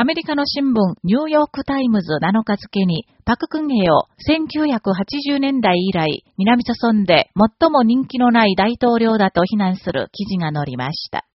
アメリカの新聞ニューヨークタイムズ7日付に、パククンヘを1980年代以来、南朝鮮で最も人気のない大統領だと非難する記事が載りました。